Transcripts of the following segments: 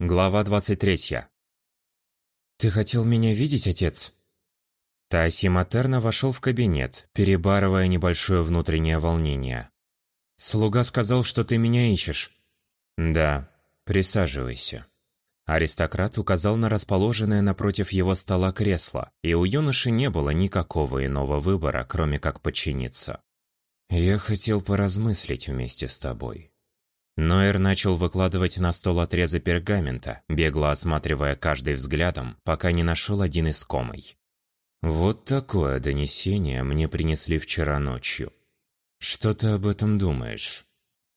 Глава 23. «Ты хотел меня видеть, отец?» Тааси Матерна вошел в кабинет, перебарывая небольшое внутреннее волнение. «Слуга сказал, что ты меня ищешь». «Да, присаживайся». Аристократ указал на расположенное напротив его стола кресло, и у юноши не было никакого иного выбора, кроме как подчиниться. «Я хотел поразмыслить вместе с тобой. Нойер начал выкладывать на стол отрезы пергамента, бегло осматривая каждый взглядом, пока не нашел один искомый. «Вот такое донесение мне принесли вчера ночью. Что ты об этом думаешь?»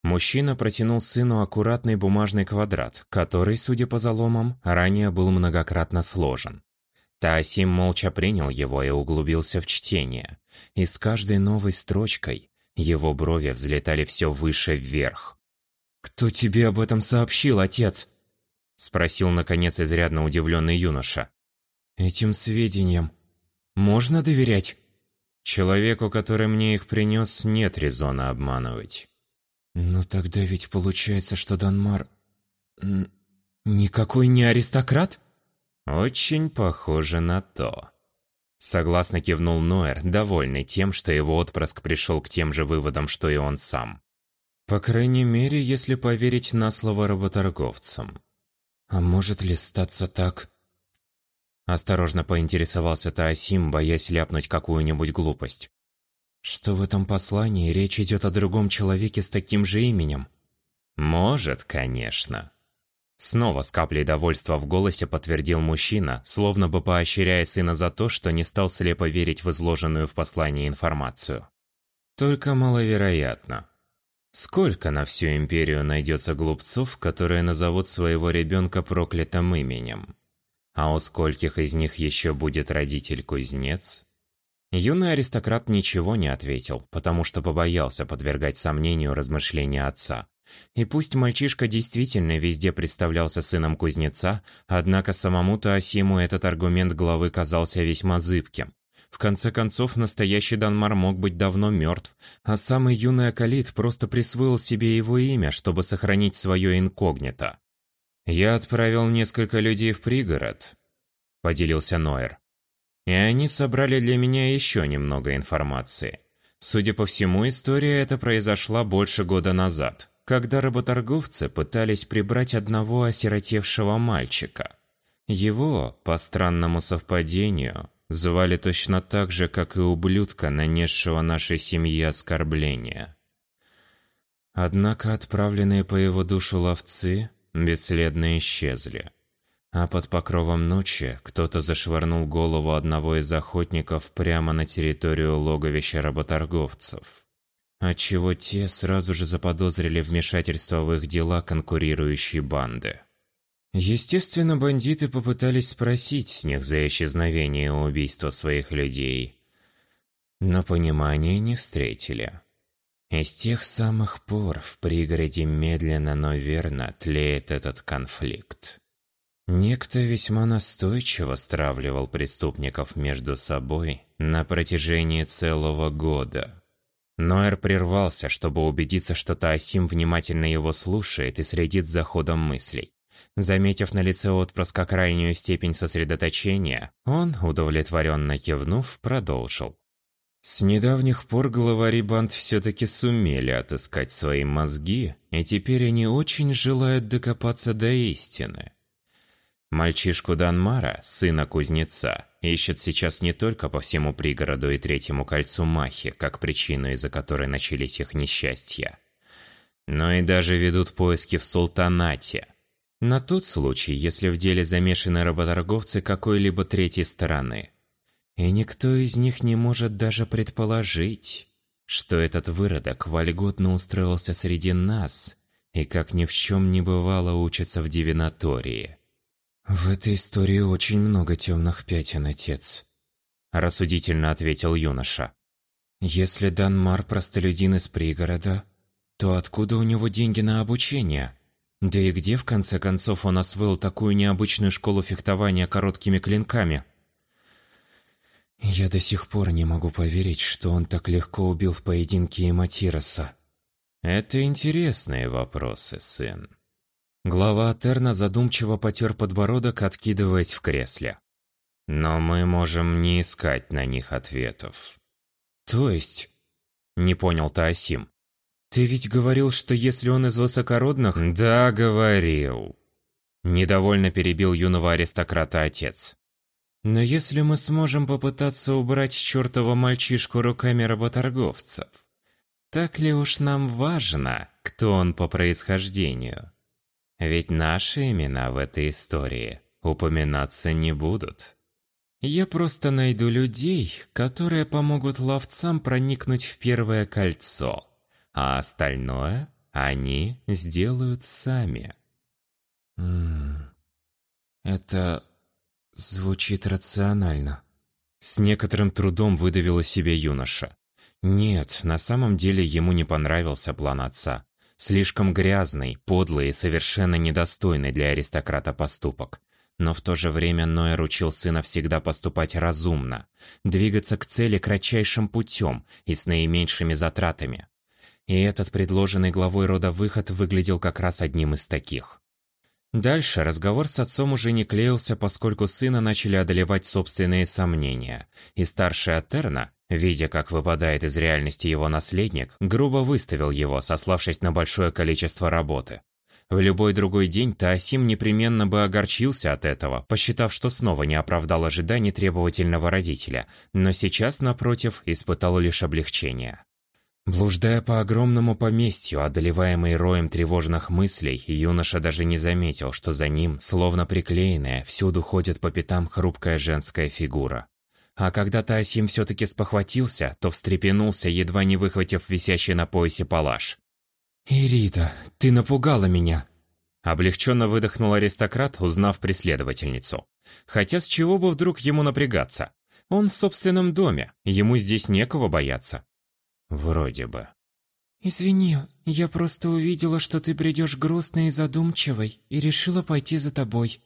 Мужчина протянул сыну аккуратный бумажный квадрат, который, судя по заломам, ранее был многократно сложен. Таосим молча принял его и углубился в чтение. И с каждой новой строчкой его брови взлетали все выше вверх. «Кто тебе об этом сообщил, отец?» Спросил, наконец, изрядно удивленный юноша. «Этим сведениям можно доверять?» «Человеку, который мне их принес, нет резона обманывать». «Но тогда ведь получается, что Данмар... никакой не аристократ?» «Очень похоже на то». Согласно кивнул Ноэр, довольный тем, что его отпрыск пришел к тем же выводам, что и он сам. По крайней мере, если поверить на слово работорговцам. А может ли статься так? Осторожно поинтересовался Таосим, боясь ляпнуть какую-нибудь глупость. Что в этом послании речь идет о другом человеке с таким же именем? Может, конечно. Снова с каплей довольства в голосе подтвердил мужчина, словно бы поощряя сына за то, что не стал слепо верить в изложенную в послании информацию. Только маловероятно. Сколько на всю империю найдется глупцов, которые назовут своего ребенка проклятым именем? А у скольких из них еще будет родитель-кузнец? Юный аристократ ничего не ответил, потому что побоялся подвергать сомнению размышления отца. И пусть мальчишка действительно везде представлялся сыном кузнеца, однако самому Таосиму этот аргумент главы казался весьма зыбким. В конце концов, настоящий Данмар мог быть давно мертв, а самый юный Акалит просто присвоил себе его имя, чтобы сохранить свое инкогнито. «Я отправил несколько людей в пригород», — поделился Ноэр. «И они собрали для меня еще немного информации. Судя по всему, история эта произошла больше года назад, когда работорговцы пытались прибрать одного осиротевшего мальчика. Его, по странному совпадению, звали точно так же, как и ублюдка, нанесшего нашей семье оскорбления. Однако отправленные по его душу ловцы бесследно исчезли. А под покровом ночи кто-то зашвырнул голову одного из охотников прямо на территорию логовища работорговцев. Отчего те сразу же заподозрили вмешательство в их дела конкурирующей банды. Естественно, бандиты попытались спросить с них за исчезновение и убийство своих людей, но понимания не встретили. И с тех самых пор в пригороде медленно, но верно тлеет этот конфликт. Некто весьма настойчиво стравливал преступников между собой на протяжении целого года. Ноэр прервался, чтобы убедиться, что Таосим внимательно его слушает и следит за ходом мыслей. Заметив на лице отпрыска крайнюю степень сосредоточения, он, удовлетворенно кивнув, продолжил. С недавних пор главари банд все-таки сумели отыскать свои мозги, и теперь они очень желают докопаться до истины. Мальчишку Данмара, сына кузнеца, ищет сейчас не только по всему пригороду и третьему кольцу Махи, как причину, из-за которой начались их несчастья, но и даже ведут поиски в Султанате – на тот случай, если в деле замешаны работорговцы какой-либо третьей стороны. И никто из них не может даже предположить, что этот выродок вольготно устроился среди нас и как ни в чем не бывало учится в дивинатории. «В этой истории очень много темных пятен, отец», – рассудительно ответил юноша. «Если Данмар простолюдин из пригорода, то откуда у него деньги на обучение?» Да и где, в конце концов, он освоил такую необычную школу фехтования короткими клинками? Я до сих пор не могу поверить, что он так легко убил в поединке Иматироса. Это интересные вопросы, сын. Глава Атерна задумчиво потер подбородок, откидываясь в кресле. «Но мы можем не искать на них ответов». «То есть?» – не понял Таосим. «Ты ведь говорил, что если он из высокородных...» «Да, говорил». Недовольно перебил юного аристократа отец. «Но если мы сможем попытаться убрать чертова мальчишку руками работорговцев, так ли уж нам важно, кто он по происхождению?» Ведь наши имена в этой истории упоминаться не будут. Я просто найду людей, которые помогут ловцам проникнуть в первое кольцо, а остальное они сделают сами. Это звучит рационально. С некоторым трудом выдавила себе юноша. Нет, на самом деле ему не понравился план отца. Слишком грязный, подлый и совершенно недостойный для аристократа поступок. Но в то же время Ноэр учил сына всегда поступать разумно, двигаться к цели кратчайшим путем и с наименьшими затратами. И этот предложенный главой рода выход выглядел как раз одним из таких. Дальше разговор с отцом уже не клеился, поскольку сына начали одолевать собственные сомнения, и старший Атерна, Видя, как выпадает из реальности его наследник, грубо выставил его, сославшись на большое количество работы. В любой другой день Таосим непременно бы огорчился от этого, посчитав, что снова не оправдал ожиданий требовательного родителя, но сейчас, напротив, испытал лишь облегчение. Блуждая по огромному поместью, одолеваемый роем тревожных мыслей, юноша даже не заметил, что за ним, словно приклеенная, всюду ходит по пятам хрупкая женская фигура. А когда Таосим все-таки спохватился, то встрепенулся, едва не выхватив висящий на поясе палаш. «Ирида, ты напугала меня!» Облегченно выдохнул аристократ, узнав преследовательницу. Хотя с чего бы вдруг ему напрягаться? Он в собственном доме, ему здесь некого бояться. Вроде бы. «Извини, я просто увидела, что ты придешь грустной и задумчивой, и решила пойти за тобой»,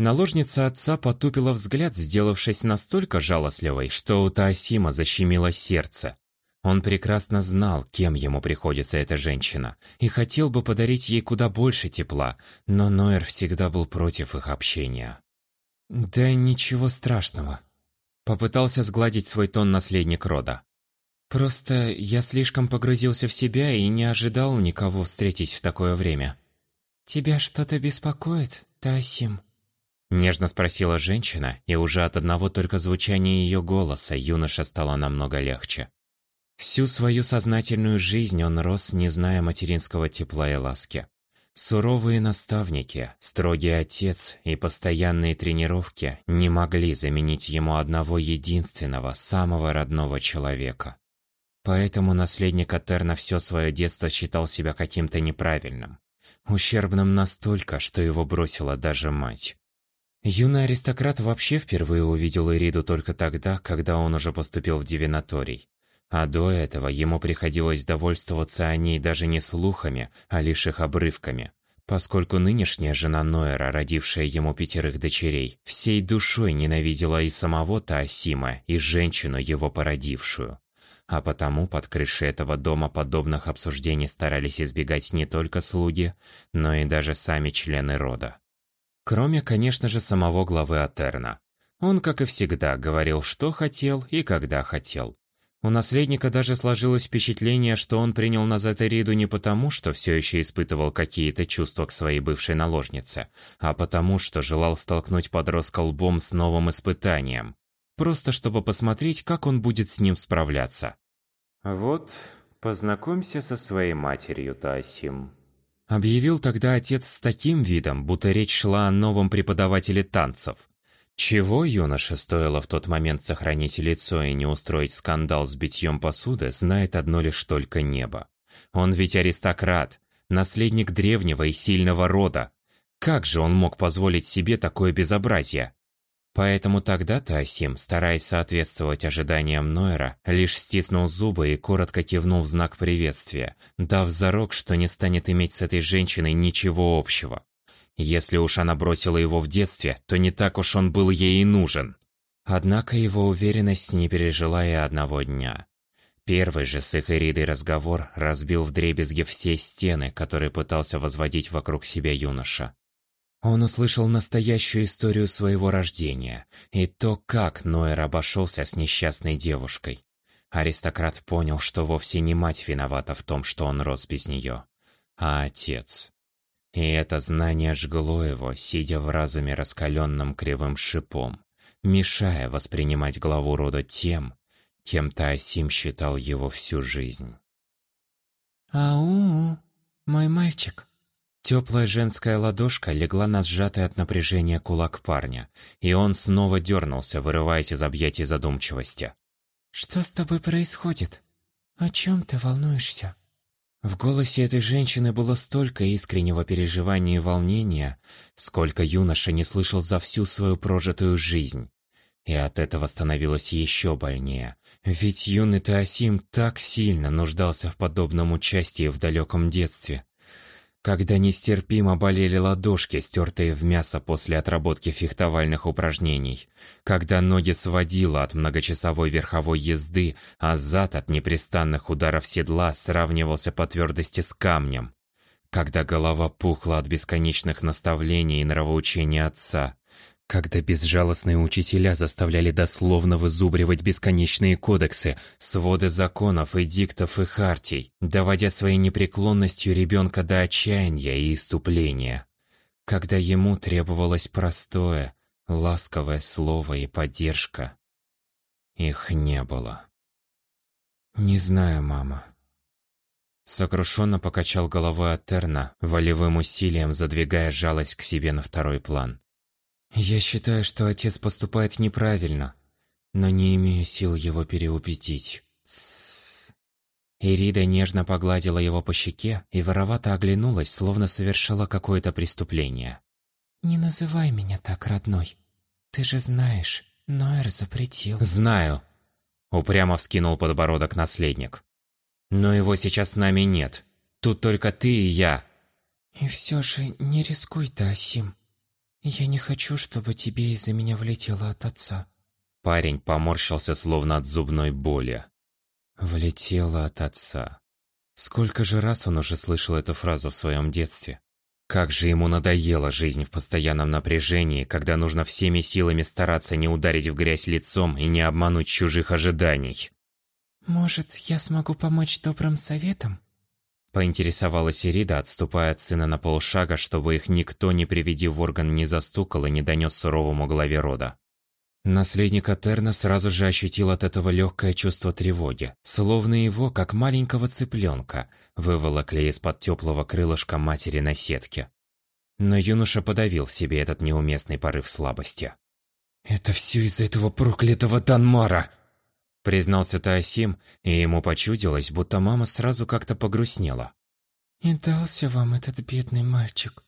Наложница отца потупила взгляд, сделавшись настолько жалостливой, что у Таосима защемило сердце. Он прекрасно знал, кем ему приходится эта женщина, и хотел бы подарить ей куда больше тепла, но Ноэр всегда был против их общения. «Да ничего страшного», — попытался сгладить свой тон наследник рода. «Просто я слишком погрузился в себя и не ожидал никого встретить в такое время». «Тебя что-то беспокоит, Таосим?» Нежно спросила женщина, и уже от одного только звучания ее голоса юноша стало намного легче. Всю свою сознательную жизнь он рос, не зная материнского тепла и ласки. Суровые наставники, строгий отец и постоянные тренировки не могли заменить ему одного единственного, самого родного человека. Поэтому наследник Атерна все свое детство считал себя каким-то неправильным. Ущербным настолько, что его бросила даже мать. Юный аристократ вообще впервые увидел Ириду только тогда, когда он уже поступил в дивинаторий. А до этого ему приходилось довольствоваться о ней даже не слухами, а лишь их обрывками. Поскольку нынешняя жена Ноэра, родившая ему пятерых дочерей, всей душой ненавидела и самого Таосима, и женщину, его породившую. А потому под крышей этого дома подобных обсуждений старались избегать не только слуги, но и даже сами члены рода. Кроме, конечно же, самого главы Атерна. Он, как и всегда, говорил, что хотел и когда хотел. У наследника даже сложилось впечатление, что он принял назад Эриду не потому, что все еще испытывал какие-то чувства к своей бывшей наложнице, а потому, что желал столкнуть подростка лбом с новым испытанием. Просто чтобы посмотреть, как он будет с ним справляться. «Вот, познакомься со своей матерью, Тасим», Объявил тогда отец с таким видом, будто речь шла о новом преподавателе танцев. Чего юноше стоило в тот момент сохранить лицо и не устроить скандал с битьем посуды, знает одно лишь только небо. Он ведь аристократ, наследник древнего и сильного рода. Как же он мог позволить себе такое безобразие? Поэтому тогда Тасим, стараясь соответствовать ожиданиям Нойера, лишь стиснул зубы и коротко кивнул в знак приветствия, дав зарок, что не станет иметь с этой женщиной ничего общего. Если уж она бросила его в детстве, то не так уж он был ей и нужен. Однако его уверенность не пережила и одного дня. Первый же с их разговор разбил вдребезги все стены, которые пытался возводить вокруг себя юноша. Он услышал настоящую историю своего рождения и то, как Ноэр обошелся с несчастной девушкой. Аристократ понял, что вовсе не мать виновата в том, что он рос без нее, а отец. И это знание жгло его, сидя в разуме раскаленным кривым шипом, мешая воспринимать главу рода тем, кем Таосим считал его всю жизнь. «Ау, мой мальчик!» Теплая женская ладошка легла на сжатый от напряжения кулак парня, и он снова дернулся, вырываясь из объятий задумчивости. «Что с тобой происходит? О чем ты волнуешься?» В голосе этой женщины было столько искреннего переживания и волнения, сколько юноша не слышал за всю свою прожитую жизнь. И от этого становилось еще больнее. Ведь юный Таосим так сильно нуждался в подобном участии в далеком детстве когда нестерпимо болели ладошки, стертые в мясо после отработки фехтовальных упражнений, когда ноги сводило от многочасовой верховой езды, а зад от непрестанных ударов седла сравнивался по твердости с камнем, когда голова пухла от бесконечных наставлений и нравоучения отца, когда безжалостные учителя заставляли дословно вызубривать бесконечные кодексы, своды законов, эдиктов и хартий, доводя своей непреклонностью ребенка до отчаяния и иступления. Когда ему требовалось простое, ласковое слово и поддержка. Их не было. «Не знаю, мама». Сокрушенно покачал головой Атерна, волевым усилием задвигая жалость к себе на второй план. Я считаю, что отец поступает неправильно, но не имею сил его переубедить. Ирида нежно погладила его по щеке и воровато оглянулась, словно совершила какое-то преступление. «Не называй меня так, родной. Ты же знаешь, Ноэр запретил». «Знаю», — упрямо вскинул подбородок наследник. «Но его сейчас с нами нет. Тут только ты и я». «И все же не рискуй, Таосим. «Я не хочу, чтобы тебе из-за меня влетело от отца». Парень поморщился, словно от зубной боли. «Влетело от отца». Сколько же раз он уже слышал эту фразу в своем детстве? Как же ему надоела жизнь в постоянном напряжении, когда нужно всеми силами стараться не ударить в грязь лицом и не обмануть чужих ожиданий. «Может, я смогу помочь добрым советом?» Поинтересовалась Ирида, отступая от сына на полшага, чтобы их никто, не приведи в орган, не застукал и не донес суровому главе рода. Наследник Атерна сразу же ощутил от этого легкое чувство тревоги, словно его, как маленького цыпленка, выволокли из-под теплого крылышка матери на сетке. Но юноша подавил в себе этот неуместный порыв слабости. «Это все из-за этого проклятого Данмара!» Признался Таосим, и ему почудилось, будто мама сразу как-то погрустнела. «И дался вам этот бедный мальчик?»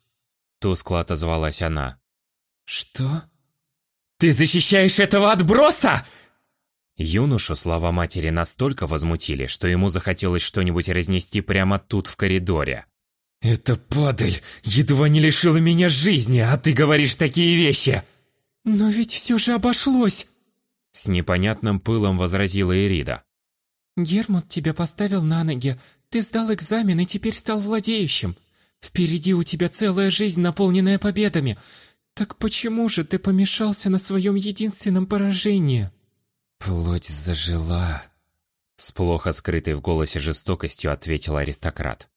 Тускло отозвалась она. «Что?» «Ты защищаешь этого отброса!» Юношу слова матери настолько возмутили, что ему захотелось что-нибудь разнести прямо тут, в коридоре. «Эта падаль едва не лишила меня жизни, а ты говоришь такие вещи!» «Но ведь все же обошлось!» С непонятным пылом возразила Ирида. «Гермут тебя поставил на ноги. Ты сдал экзамен и теперь стал владеющим. Впереди у тебя целая жизнь, наполненная победами. Так почему же ты помешался на своем единственном поражении?» «Плоть зажила», — с плохо скрытой в голосе жестокостью ответил аристократ.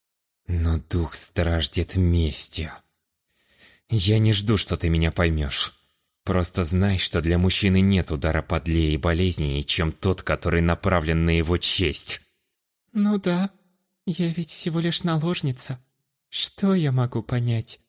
«Но дух страждет мести. Я не жду, что ты меня поймешь. Просто знай, что для мужчины нет удара подлее и болезненнее, чем тот, который направлен на его честь. Ну да, я ведь всего лишь наложница. Что я могу понять?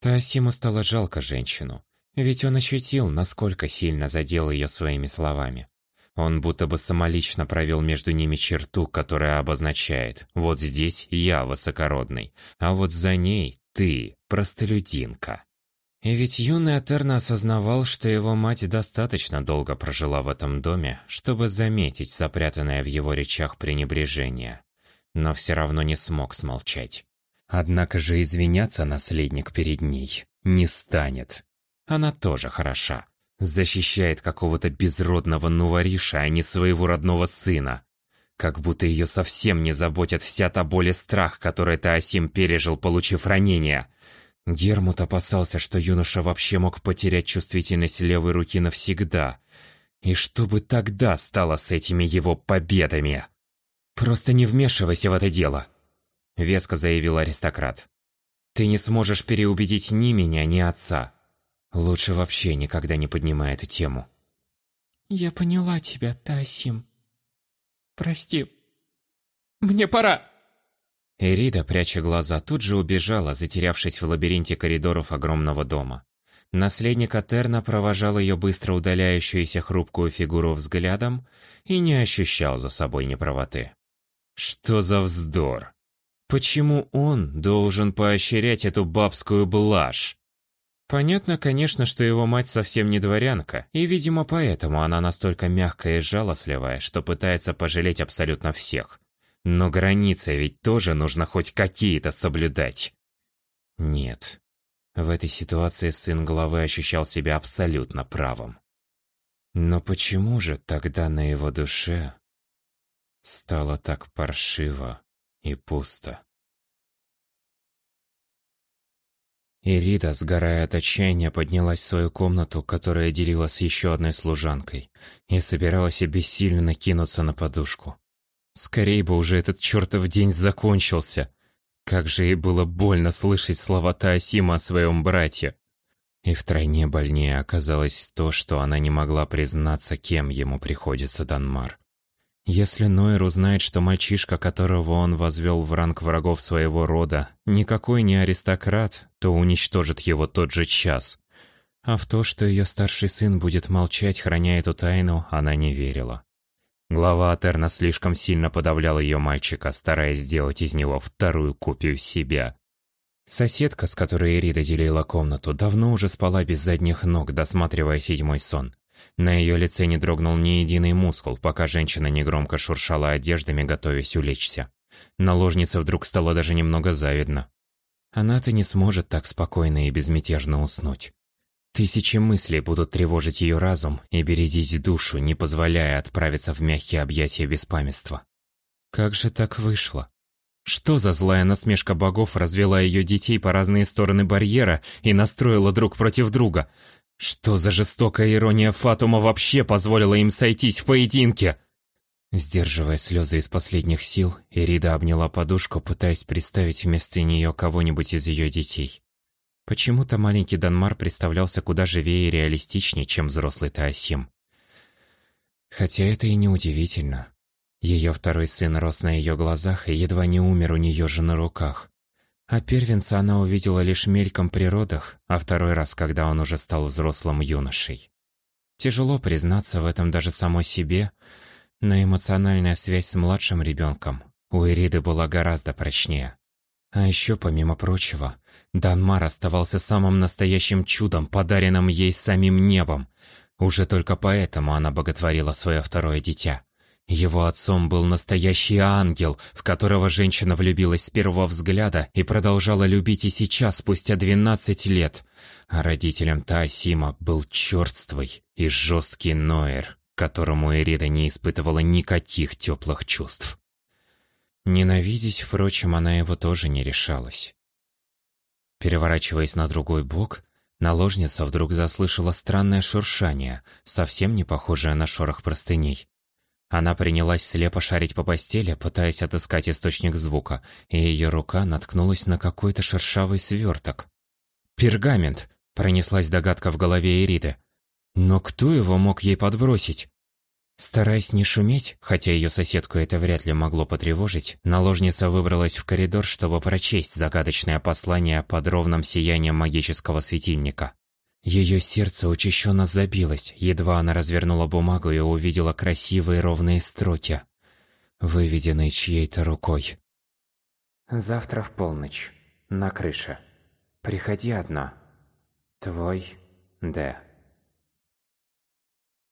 Таосиму стало жалко женщину, ведь он ощутил, насколько сильно задел ее своими словами. Он будто бы самолично провел между ними черту, которая обозначает «вот здесь я высокородный, а вот за ней ты простолюдинка». И ведь юный Атерна осознавал, что его мать достаточно долго прожила в этом доме, чтобы заметить запрятанное в его речах пренебрежение. Но все равно не смог смолчать. Однако же извиняться наследник перед ней не станет. Она тоже хороша. Защищает какого-то безродного нувариша, а не своего родного сына. Как будто ее совсем не заботят вся та боль и страх, который Таосим пережил, получив ранение. Гермут опасался, что юноша вообще мог потерять чувствительность левой руки навсегда. И что бы тогда стало с этими его победами? «Просто не вмешивайся в это дело», — веско заявил аристократ. «Ты не сможешь переубедить ни меня, ни отца. Лучше вообще никогда не поднимай эту тему». «Я поняла тебя, Тасим. Прости. Мне пора!» Эрида, пряча глаза, тут же убежала, затерявшись в лабиринте коридоров огромного дома. Наследник Атерна провожал ее быстро удаляющуюся хрупкую фигуру взглядом и не ощущал за собой неправоты. Что за вздор? Почему он должен поощрять эту бабскую блажь? Понятно, конечно, что его мать совсем не дворянка, и, видимо, поэтому она настолько мягкая и жалостливая, что пытается пожалеть абсолютно всех. Но границы ведь тоже нужно хоть какие-то соблюдать. Нет. В этой ситуации сын главы ощущал себя абсолютно правым. Но почему же тогда на его душе стало так паршиво и пусто? Ирида, сгорая от отчаяния, поднялась в свою комнату, которая делила с еще одной служанкой, и собиралась обессиленно кинуться на подушку. Скорей бы уже этот чертов день закончился. Как же ей было больно слышать слова Таосима о своем брате. И втройне больнее оказалось то, что она не могла признаться, кем ему приходится Данмар. Если Нойер узнает, что мальчишка, которого он возвел в ранг врагов своего рода, никакой не аристократ, то уничтожит его тот же час. А в то, что ее старший сын будет молчать, храня эту тайну, она не верила. Глава Атерна слишком сильно подавлял ее мальчика, стараясь сделать из него вторую копию себя. Соседка, с которой Эрида делила комнату, давно уже спала без задних ног, досматривая седьмой сон. На ее лице не дрогнул ни единый мускул, пока женщина негромко шуршала одеждами, готовясь улечься. Наложнице вдруг стало даже немного завидно. Она-то не сможет так спокойно и безмятежно уснуть. Тысячи мыслей будут тревожить ее разум и бередить душу, не позволяя отправиться в мягкие объятия беспамятства. Как же так вышло? Что за злая насмешка богов развела ее детей по разные стороны барьера и настроила друг против друга? Что за жестокая ирония Фатума вообще позволила им сойтись в поединке? Сдерживая слезы из последних сил, Ирида обняла подушку, пытаясь представить вместо нее кого-нибудь из ее детей. Почему-то маленький Данмар представлялся куда живее и реалистичнее, чем взрослый Таосим. Хотя это и не удивительно. Ее второй сын рос на ее глазах и едва не умер у нее же на руках. А первенца она увидела лишь мельком при родах, а второй раз, когда он уже стал взрослым юношей. Тяжело признаться в этом даже самой себе, но эмоциональная связь с младшим ребенком у Ириды была гораздо прочнее. А еще, помимо прочего, Данмар оставался самым настоящим чудом, подаренным ей самим небом. Уже только поэтому она боготворила свое второе дитя. Его отцом был настоящий ангел, в которого женщина влюбилась с первого взгляда и продолжала любить и сейчас, спустя 12 лет. А родителем Таосима был черствый и жесткий Ноэр, которому Эрида не испытывала никаких теплых чувств. Ненавидеть, впрочем, она его тоже не решалась. Переворачиваясь на другой бок, наложница вдруг заслышала странное шуршание, совсем не похожее на шорох простыней. Она принялась слепо шарить по постели, пытаясь отыскать источник звука, и ее рука наткнулась на какой-то шершавый сверток. «Пергамент!» — пронеслась догадка в голове Эриды. «Но кто его мог ей подбросить?» Стараясь не шуметь, хотя ее соседку это вряд ли могло потревожить, наложница выбралась в коридор, чтобы прочесть загадочное послание под ровным сиянием магического светильника. Ее сердце учащенно забилось, едва она развернула бумагу и увидела красивые ровные строки, выведенные чьей-то рукой. «Завтра в полночь. На крыше. Приходи одна. Твой Д».